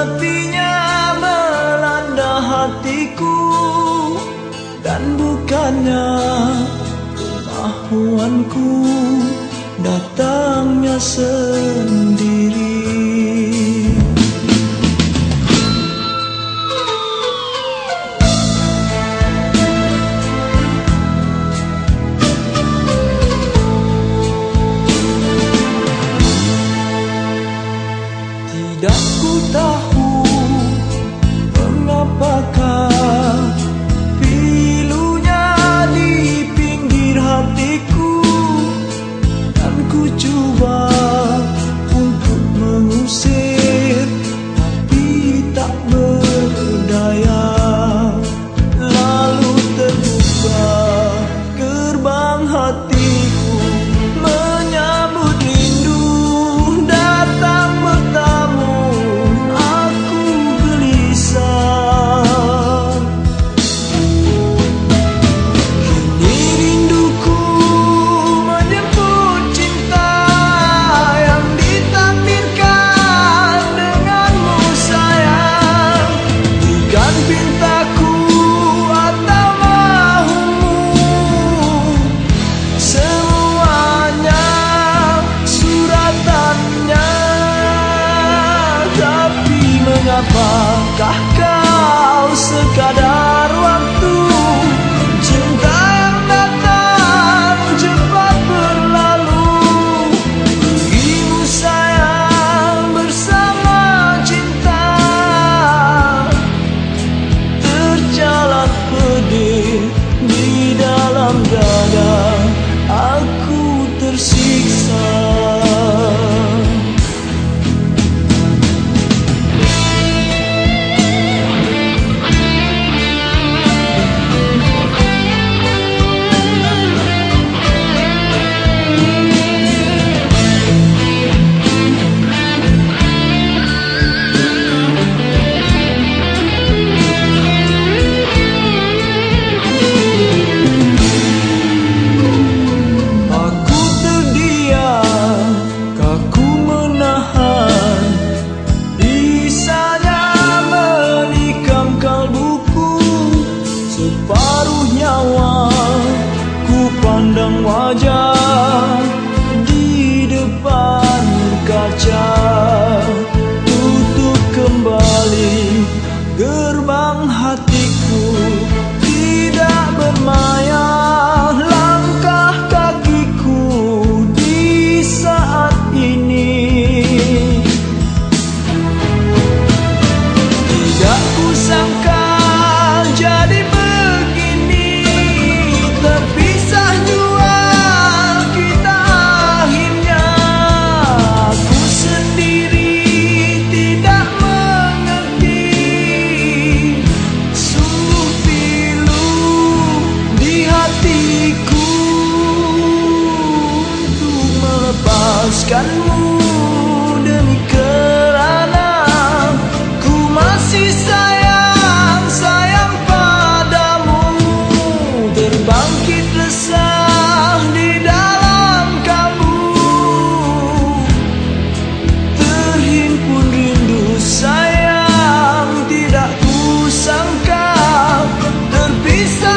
sepinya melanda hatiku dan bukannya mahuanku datangnya sendiri. Tidak ku tahu mengapakah pandang wajah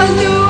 I knew